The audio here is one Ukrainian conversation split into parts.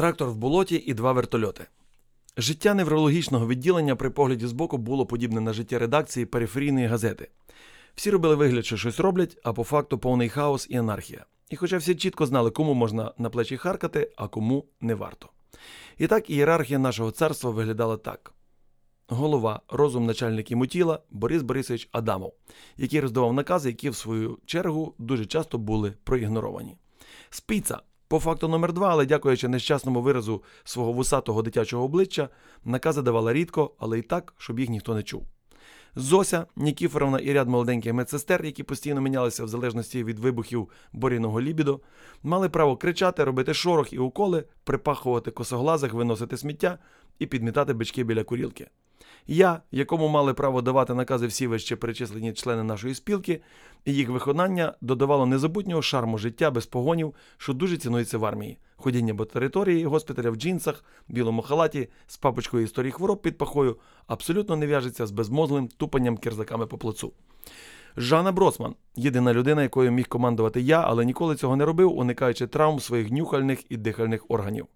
трактор в болоті і два вертольоти. Життя неврологічного відділення при погляді збоку було подібне на життя редакції периферійної газети. Всі робили вигляд, що щось роблять, а по факту повний хаос і анархія. І хоча всі чітко знали, кому можна на плечі харкати, а кому не варто. І так ієрархія нашого царства виглядала так: голова, розум, начальник йому тіла Борис Борисович Адамов, який роздавав накази, які в свою чергу дуже часто були проігноровані. Спіца, по факту номер два, але дякуючи нещасному виразу свого вусатого дитячого обличчя, накази давала рідко, але і так, щоб їх ніхто не чув. Зося, Нікіфоровна і ряд молоденьких медсестер, які постійно мінялися в залежності від вибухів боріного лібідо, мали право кричати, робити шорох і уколи, припахувати косоглазих, виносити сміття і підмітати бички біля курілки. Я, якому мали право давати накази всі вище перечислені члени нашої спілки, і їх виконання додавало незабутнього шарму життя без погонів, що дуже цінується в армії. Ходіння по території госпіталя в джинсах, білому халаті, з папочкою історії хвороб під пахою абсолютно не в'яжеться з безмозлим тупанням кірзаками по плацу. Жанна Броцман єдина людина, якою міг командувати я, але ніколи цього не робив, уникаючи травм своїх нюхальних і дихальних органів.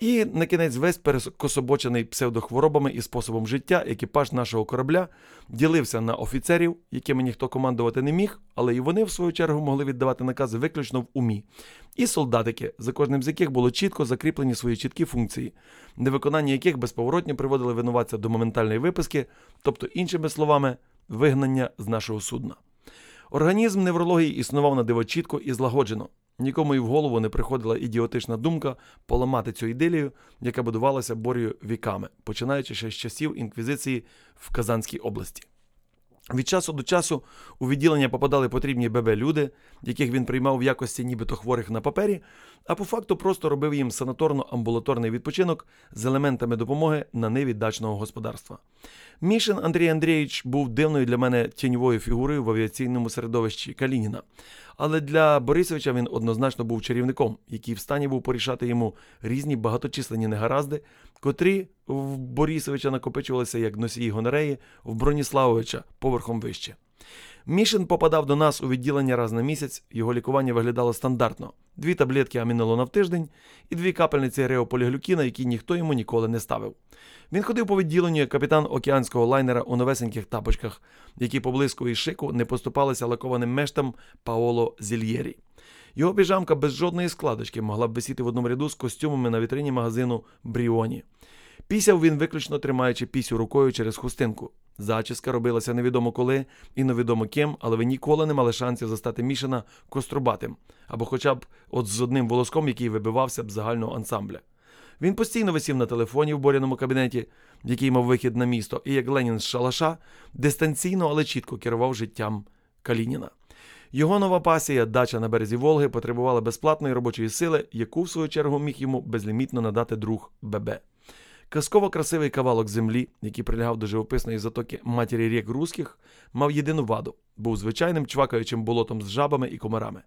І на кінець весь перекособочений псевдохворобами і способом життя екіпаж нашого корабля ділився на офіцерів, якими ніхто командувати не міг, але і вони, в свою чергу, могли віддавати накази виключно в умі. І солдатики, за кожним з яких було чітко закріплені свої чіткі функції, невиконання яких безповоротно приводили винуватця до моментальної виписки, тобто, іншими словами, вигнання з нашого судна. Організм неврології існував на диво чітко і злагоджено. Нікому і в голову не приходила ідіотична думка поламати цю ідилію, яка будувалася борію віками, починаючи ще з часів інквізиції в Казанській області. Від часу до часу у відділення попадали потрібні ББ люди, яких він приймав в якості нібито хворих на папері, а по факту просто робив їм санаторно-амбулаторний відпочинок з елементами допомоги на ниві дачного господарства. Мішин Андрій Андрійович був дивною для мене тіньовою фігурою в авіаційному середовищі Калініна. Але для Борисовича він однозначно був чарівником, який в стані був порішати йому різні багаточисленні негаразди, котрі в Борисовича накопичувалися як носії гонореї в Броніславовича поверхом вище. Мішин попадав до нас у відділення раз на місяць, його лікування виглядало стандартно: дві таблетки амінолона в тиждень і дві капельниці реополіглюкіна, які ніхто йому ніколи не ставив. Він ходив по відділенню як капітан океанського лайнера у новесеньких тапочках, які по і шику не поступалися лакованим мештам Паоло Зільєрі. Його піжамка без жодної складочки могла б висіти в одному ряду з костюмами на вітрині магазину Бріоні. Пісяв він виключно тримаючи пісю рукою через хустинку. Зачіска робилася невідомо коли і невідомо ким, але ви ніколи не мали шансів застати мішана кострубатим, або хоча б от з одним волоском, який вибивався б загального ансамбля. Він постійно висів на телефоні в боряному кабінеті, який мав вихід на місто, і як Ленін з Шалаша дистанційно, але чітко керував життям Калініна. Його нова пасія, дача на березі Волги, потребувала безплатної робочої сили, яку, в свою чергу, міг йому безлімітно надати друг ББ. Казково красивий кавалок землі, який прилягав до живописної затоки матері рік руських, мав єдину ваду, був звичайним чвакаючим болотом з жабами і комарами.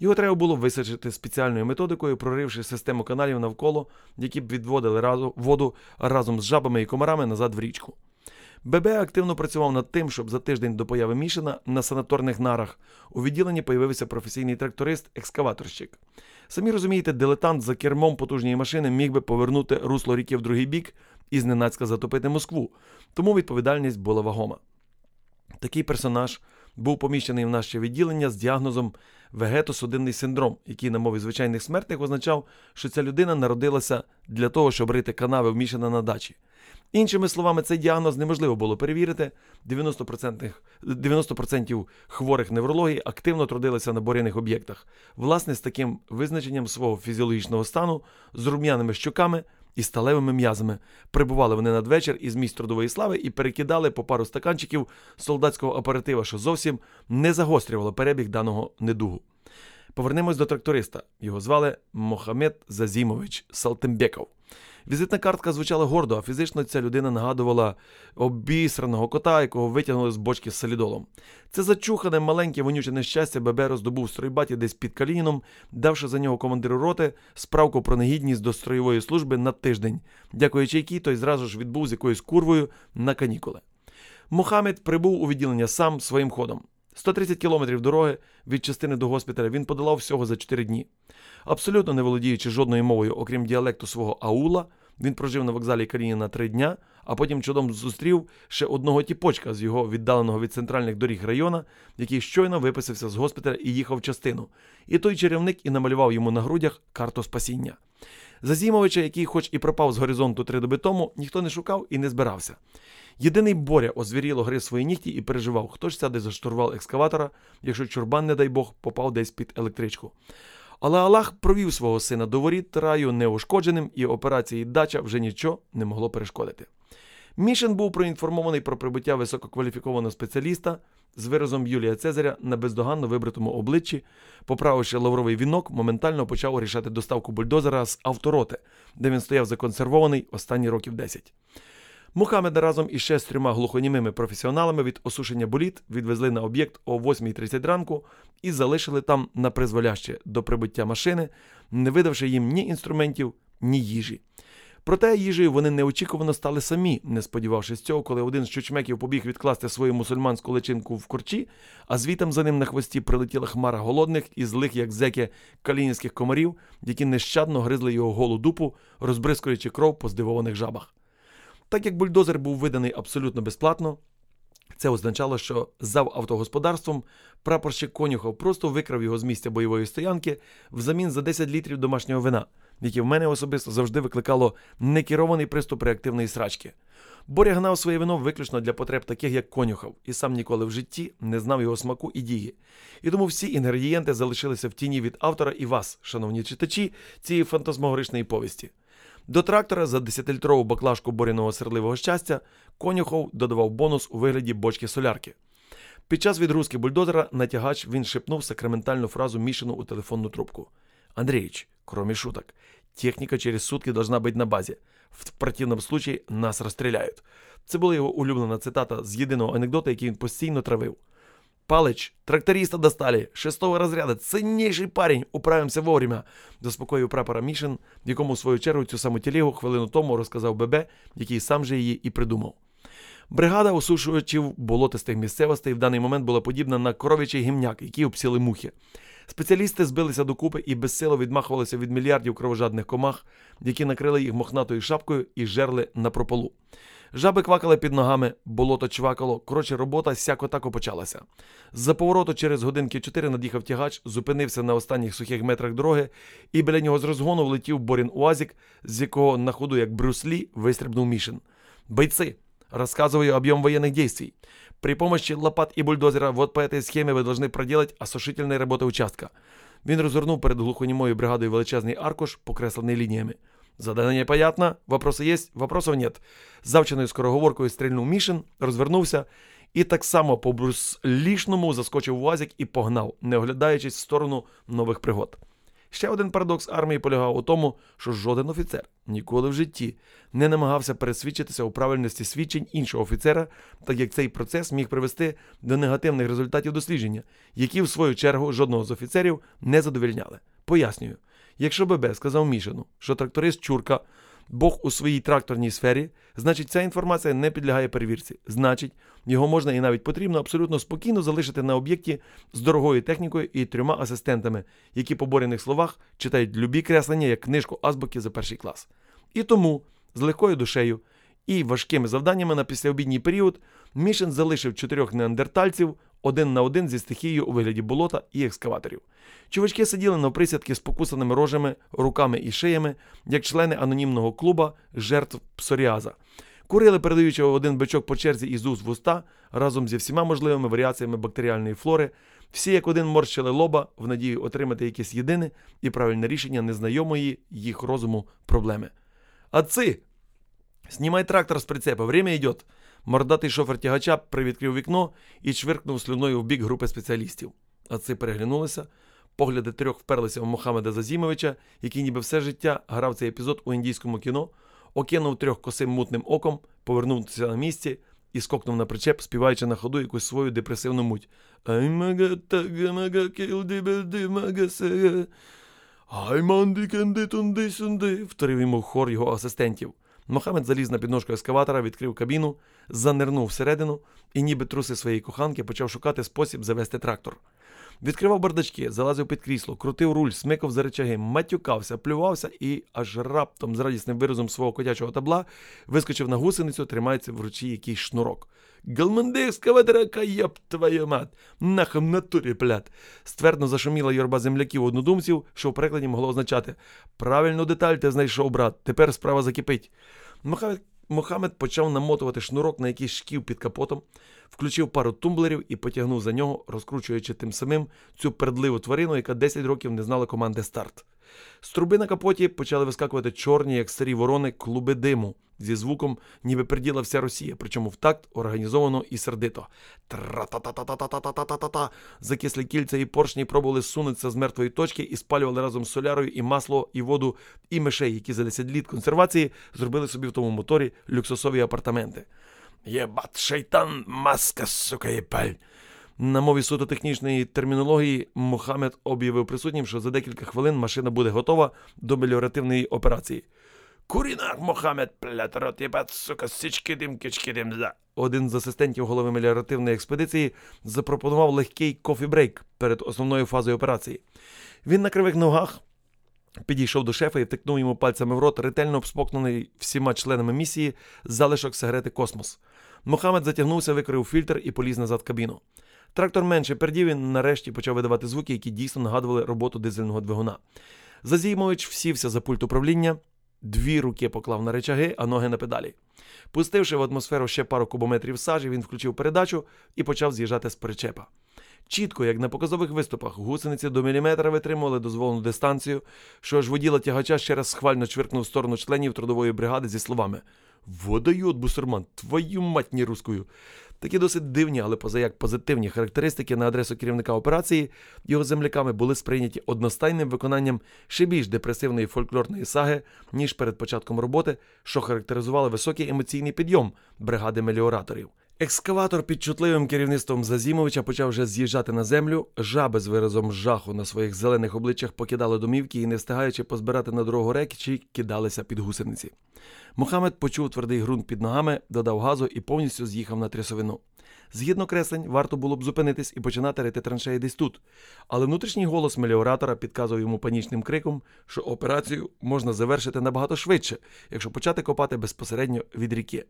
Його треба було висадити спеціальною методикою, проривши систему каналів навколо, які б відводили воду разом з жабами і комарами назад в річку. ББ активно працював над тим, щоб за тиждень до появи Мішина на санаторних нарах у відділенні появився професійний тракторист-екскаваторщик. Самі розумієте, дилетант за кермом потужної машини міг би повернути русло ріки в другий бік і зненацька затопити Москву, тому відповідальність була вагома. Такий персонаж був поміщений в наше відділення з діагнозом вегетосудинний синдром, який на мові звичайних смертних означав, що ця людина народилася для того, щоб рити канави вмішана на дачі. Іншими словами, цей діагноз неможливо було перевірити. 90%, 90% хворих неврологій активно трудилися на боряних об'єктах, власне, з таким визначенням свого фізіологічного стану, з рум'яними щоками і сталевими м'язами. Прибували вони надвечір із місць трудової слави і перекидали по пару стаканчиків солдатського оператива, що зовсім не загострювало перебіг даного недугу. Повернемось до тракториста. Його звали Мохамед Зазімович Салтембеков. Візитна картка звучала гордо, а фізично ця людина нагадувала обісраного кота, якого витягнули з бочки з солідолом. Це зачухане маленьке вонюче нещастя ББ роздобув стройбаті десь під Калініном, давши за нього командиру роти справку про негідність до строєвої служби на тиждень, дякуючи якій той зразу ж відбув з якоюсь курвою на канікули. Мохамед прибув у відділення сам своїм ходом. 130 кілометрів дороги від частини до госпіталя він подолав всього за 4 дні. Абсолютно не володіючи жодною мовою, окрім діалекту свого аула, він прожив на вокзалі Калініна три дня, а потім чудом зустрів ще одного тіпочка з його віддаленого від центральних доріг района, який щойно виписався з госпіталя і їхав в частину. І той чарівник і намалював йому на грудях карту спасіння. Зазімовича, який, хоч і пропав з горизонту три доби тому, ніхто не шукав і не збирався. Єдиний Боря озвіріло гри свої нігті і переживав, хто ж сяде за штурвал екскаватора, якщо чурбан, не дай Бог, попав десь під електричку. Але Аллах провів свого сина до воріт раю неушкодженим, і операції дача вже нічого не могло перешкодити. Мішин був проінформований про прибуття висококваліфікованого спеціаліста з виразом Юлія Цезаря на бездоганно вибритому обличчі, поправивши лавровий вінок, моментально почав рішати доставку бульдозера з автороти, де він стояв законсервований останні років 10. Мухаммеда разом із ще з трьома глухонімими професіоналами від осушення боліт відвезли на об'єкт о 8.30 ранку і залишили там на призволяще до прибуття машини, не видавши їм ні інструментів, ні їжі. Проте їжею вони неочікувано стали самі, не сподівавшись цього, коли один з чучмеків побіг відкласти свою мусульманську личинку в корчі, а звітом за ним на хвості прилетіла хмара голодних і злих, як зеки калінінських комарів, які нещадно гризли його голу дупу, розбризкуючи кров по здивованих жабах. Так як бульдозер був виданий абсолютно безплатно, це означало, що зав автогосподарством прапорщик Конюхов просто викрав його з місця бойової стоянки взамін за 10 літрів домашнього вина, яке в мене особисто завжди викликало некерований приступ реактивної срачки. Боря гнав своє вино виключно для потреб таких, як конюхов, і сам ніколи в житті не знав його смаку і дії. І тому всі інгредієнти залишилися в тіні від автора і вас, шановні читачі, цієї фантазмогоричної повісті. До трактора за 10-літрову баклажку боряного серливого щастя конюхов додавав бонус у вигляді бочки солярки. Під час відгрузки бульдозера натягач він шепнув сакраментальну фразу Мішину у телефонну трубку. Андреевич, кроме шуток, техніка через сутки должна бути на базі. В противному случае нас розстріляють. Це була його улюблена цитата з єдиного анекдота, який він постійно травив. Палич, тракториста достали, шестого разряда, ценнейший парень, управимося вовремя, заспокоїв прапора Мішин, в якому в свою чергу цю саму тілегу хвилину тому розказав Бебе, який сам же її і придумав. Бригада осушувачів болотистих місцевостей в даний момент була подібна на коров'ячий гімняк, який обсіли мухи. Спеціалісти збилися докупи і безсило відмахувалися від мільярдів кровожадних комах, які накрили їх мохнатою шапкою і жерли на прополу. Жаби квакали під ногами, болото чвакало. Коротше, робота сяко тако почалася. З-за повороту через годинки чотири над'їхав тягач, зупинився на останніх сухих метрах дороги, і біля нього з розгону влетів Борін Уазік, з якого на ходу, як Брюслі, вистрибнув Мішин. Бойцы, рассказываю объем военных действий. При помощи лопат и бульдозера вот по этой схеме вы должны проделать осушительные работы участка. Він розгорнув перед глухонімою бригадою величезний аркуш, покреслений лініями. Задание понятно? Вопросы есть? Вопросов нет. З завченою скороговоркою стрільнув Мішин, розвернувся і так само по бруслішному заскочив в УАЗик і погнав, не оглядаючись в сторону нових пригод. Ще один парадокс армії полягав у тому, що жоден офіцер ніколи в житті не намагався пересвідчитися у правильності свідчень іншого офіцера, так як цей процес міг привести до негативних результатів дослідження, які, в свою чергу, жодного з офіцерів не задовільняли. Пояснюю, якщо ББ сказав Мішину, що тракторист Чурка Бог у своїй тракторній сфері, значить, ця інформація не підлягає перевірці. Значить, його можна і навіть потрібно абсолютно спокійно залишити на об'єкті з дорогою технікою і трьома асистентами, які по борених словах читають любі креслення як книжку азбуки за перший клас. І тому з легкою душею і важкими завданнями на післяобідній період Мішин залишив чотирьох неандертальців один на один зі стихією у вигляді болота і екскаваторів. Чувачки сиділи на присядки з покусаними рожами, руками і шиями, як члени анонімного клуба жертв псоріаза. Курили, передаючи один бичок по черзі із уст в уста разом зі всіма можливими варіаціями бактеріальної флори, всі як один морщили лоба в надії отримати якесь єдине і правильне рішення незнайомої їх розуму проблеми. Отцы! Знімай трактор з прицепа, время йдет. Мордатий шофер тягача привідкрив вікно і чвиркнув слюною в бік групи спеціалістів. Отці переглянулися. Погляди трьох вперлися в Мохамеда Зазімовича, який ніби все життя грав цей епізод у індійському кіно, окинув трьох косим мутним оком, повернувся на місці і скокнув на причеп, співаючи на ходу якусь свою депресивну муть. Ай мага тага мага кілди белди мага сега. Ай манди кенди тунди сунди, вторив йому хор його асистентів. Мохамед заліз на підножку ескаватора, відкрив кабіну, занирнув всередину і, ніби труси своєї коханки, почав шукати спосіб завести трактор. Відкривав бардачки, залазив під крісло, крутив руль, смикав за речаги, матюкався, плювався і аж раптом з радісним виразом свого котячого табла вискочив на гусеницю, тримається в ручі якийсь шнурок. Галманди скавадрака, єб твою мать! Нахам натурі, плят! Ствердно зашуміла юрба земляків однодумців, що в перекладі могло означати правильну деталь ти знайшов, брат, тепер справа закипить. Мохамед Мохамед почав намотувати шнурок на якийсь шків під капотом, включив пару тумблерів і потягнув за нього, розкручуючи тим самим цю пердливу тварину, яка 10 років не знала команди старт. З труби на капоті почали вискакувати чорні, як старі ворони, клуби диму зі звуком, ніби приділа вся Росія, причому в такт організовано і сердито. Тра-та-та-та-та-та-та-та-та-та. Закислі кільця і поршні пробували сунутися з мертвої точки і спалювали разом з солярою і масло, і воду, і мишей, які за 10 літ консервації зробили собі в тому моторі люксусові апартаменти. Єбат, шейтан, маска, сука, єпаль. На мові суто технічної термінології Мохамед об'явив присутнім, що за декілька хвилин машина буде готова до меліоративної операції. Курінах Мохамед, плятрот, єбат, сука, січки дим, кички дим, за. Один з асистентів голови меліоративної експедиції запропонував легкий кофі-брейк перед основною фазою операції. Він на кривих ногах підійшов до шефа і втикнув йому пальцями в рот, ретельно обспокнений всіма членами місії залишок сигарети Космос. Мохамед затягнувся, викрив фільтр і поліз назад в кабіну. Трактор менше пердів і нарешті почав видавати звуки, які дійсно нагадували роботу дизельного двигуна. Зазіймович всівся за пульт управління, дві руки поклав на речаги, а ноги на педалі. Пустивши в атмосферу ще пару кубометрів сажі, він включив передачу і почав з'їжджати з причепа. Чітко, як на показових виступах, гусениці до міліметра витримували дозволену дистанцію, що ж воділа тягача ще раз схвально чвиркнув в сторону членів трудової бригади зі словами Водойот, бусурман, твою мать не рускую. Такі досить дивні, але позаяк позитивні характеристики на адресу керівника операції його земляками були сприйняті одностайним виконанням ще більш депресивної фольклорної саги, ніж перед початком роботи, що характеризували високий емоційний підйом бригади меліораторів. Екскаватор під чутливим керівництвом Зазімовича почав вже з'їжджати на землю. Жаби з виразом жаху на своїх зелених обличчях покидали домівки і, не встигаючи позбирати на дорогу речі, кидалися під гусениці. Мухаммед почув твердий ґрунт під ногами, додав газу і повністю з'їхав на трясовину. Згідно креслень, варто було б зупинитись і починати рити траншеї десь тут. Але внутрішній голос меліоратора підказував йому панічним криком, що операцію можна завершити набагато швидше, якщо почати копати безпосередньо від ріки.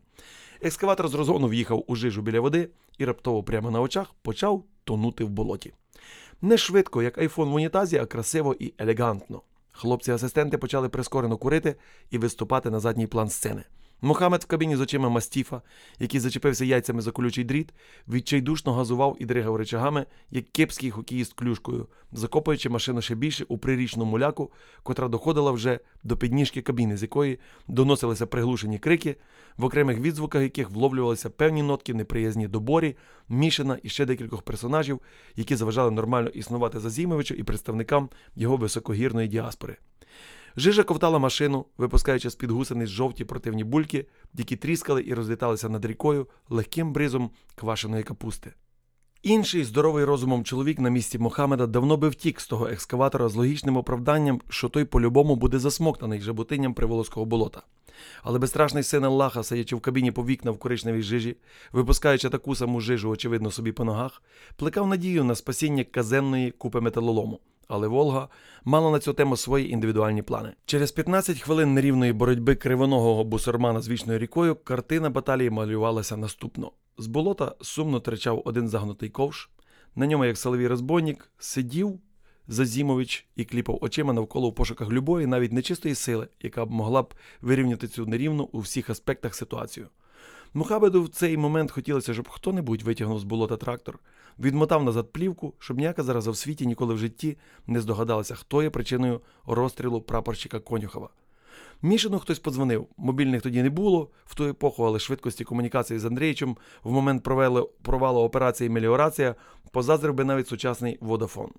Екскаватор з розгону в'їхав у жижу біля води і раптово прямо на очах почав тонути в болоті. Не швидко, як айфон в унітазі, а красиво і елегантно. Хлопці-асистенти почали прискорено курити і виступати на задній план сцени. Мохамед в кабіні з очима мастіфа, який зачепився яйцями за колючий дріт, відчайдушно газував і дригав речагами, як кепський хокеїст клюшкою, закопуючи машину ще більше у прирічну муляку, котра доходила вже до підніжки кабіни, з якої доносилися приглушені крики, в окремих відзвуках яких вловлювалися певні нотки неприязні до Борі, Мішина і ще декількох персонажів, які заважали нормально існувати Зазімовичу і представникам його високогірної діаспори. Жижа ковтала машину, випускаючи з-під гусениць жовті противні бульки, які тріскали і розліталися над рікою легким бризом квашеної капусти. Інший здоровий розумом чоловік на місці Мохамеда давно би втік з того екскаватора з логічним оправданням, що той по-любому буде засмоктаний жаботинням приволоського болота. Але безстрашний син Аллаха, сидячи в кабіні по вікна в коричневій жижі, випускаючи таку саму жижу, очевидно, собі по ногах, плекав надію на спасіння казенної купи металолому. Але Волга мала на цю тему свої індивідуальні плани. Через 15 хвилин нерівної боротьби кривоногого бусурмана з вічною рікою картина баталії малювалася наступно. З болота сумно тричав один загнутий ковш. На ньому, як соловій розбойник, сидів Зазімович і кліпав очима навколо в пошуках любої, навіть нечистої сили, яка б могла б вирівняти цю нерівну у всіх аспектах ситуацію. Мухабеду в цей момент хотілося, щоб хто-небудь витягнув з болота трактор, відмотав назад плівку, щоб ніяка зараза в світі ніколи в житті не здогадалася, хто є причиною розстрілу прапорщика Конюхова. Мішину хтось подзвонив. Мобільних тоді не було в ту епоху, але швидкості комунікації з Андрійчем в момент провели, провалу операції Меліорація позазрив би навіть сучасний водафон.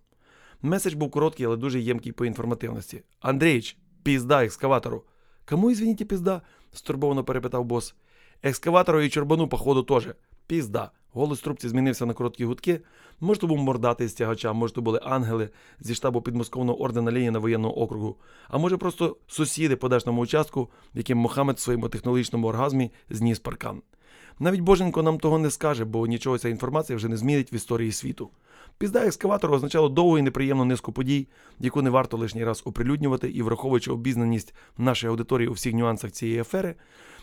Меседж був короткий, але дуже ємкий по інформативності. Андрійч, пізда екскаватору. Кому, извините, пізда? стурбовано перепитав бос. Екскаватору і чорбану, походу, теж. Пізда. Голос трубці змінився на короткі гудки. Може, то був мордатий з тягача, може, то були ангели зі штабу підмосковного ордена Леніна воєнного округу, а може просто сусіди по дачному участку, яким Мохамед в своєму технологічному оргазмі зніс паркан. Навіть Боженко нам того не скаже, бо нічого ця інформація вже не змінить в історії світу. Пізда екскаватора означало довгу і неприємну низку подій, яку не варто лишній раз оприлюднювати і враховуючи обізнаність нашої аудиторії у всіх нюансах цієї афери.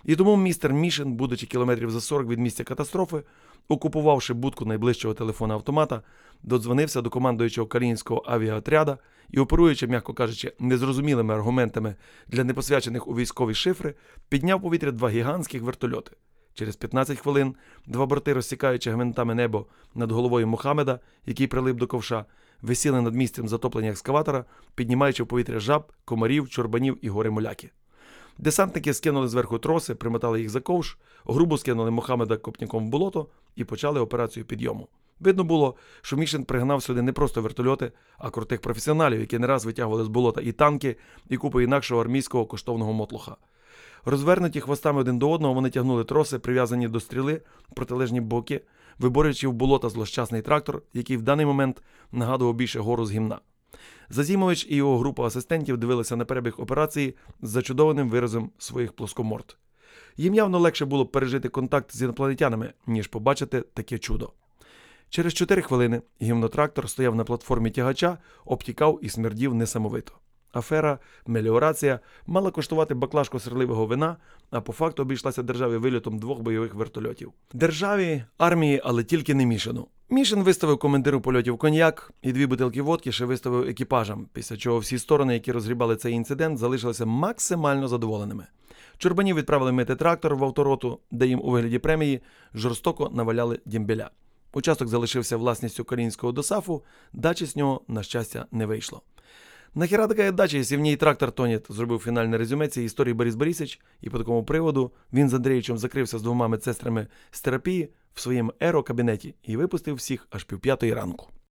І тому містер Мішин, будучи кілометрів за 40 від місця катастрофи, окупувавши будку найближчого телефона автомата, додзвонився до командуючого калінського авіаотряда і, оперуючи, м'яко кажучи, незрозумілими аргументами для непосвячених у військові шифри, підняв повітря два гігантських вертольоти. Через 15 хвилин два борти, розсікаючи гвинтами небо над головою Мохамеда, який прилип до ковша, висіли над місцем затоплення екскаватора, піднімаючи в повітря жаб, комарів, чорбанів і гори моляки. Десантники скинули зверху троси, примотали їх за ковш, грубо скинули Мохамеда копняком в болото і почали операцію підйому. Видно було, що Мішин пригнав сюди не просто вертольоти, а крутих професіоналів, які не раз витягували з болота і танки, і купу інакшого армійського коштовного мотлуха. Розвернуті хвостами один до одного, вони тягнули троси, прив'язані до стріли протилежні боки, виборюючи в болота злощасний трактор, який в даний момент нагадував більше гору з гімна. Зазімович і його група асистентів дивилися на перебіг операції з зачудованим виразом своїх плоскоморд. Їм явно легше було пережити контакт з інопланетянами, ніж побачити таке чудо. Через чотири хвилини гімнотрактор стояв на платформі тягача, обтікав і смердів несамовито. Афера, меліорація мала коштувати баклажку сирливого вина, а по факту обійшлася державі вильотом двох бойових вертольотів. Державі, армії, але тільки не мішану. Мішин виставив командиру польотів коньяк і дві бутилки водки ще виставив екіпажам, після чого всі сторони, які розгрібали цей інцидент, залишилися максимально задоволеними. Чурбанів відправили мити трактор в автороту, де їм у вигляді премії жорстоко наваляли дімбеля. Участок залишився власністю Калінського досафу, дачі з нього, на щастя, не вийшло. Нахіра така дача, якщо в ній трактор тонет, зробив фінальне резюме цієї історії Борис Борисович, і по такому приводу він з Андрієчем закрився з двома медсестрами з терапії в своєму еро-кабінеті і випустив всіх аж півп'ятої ранку.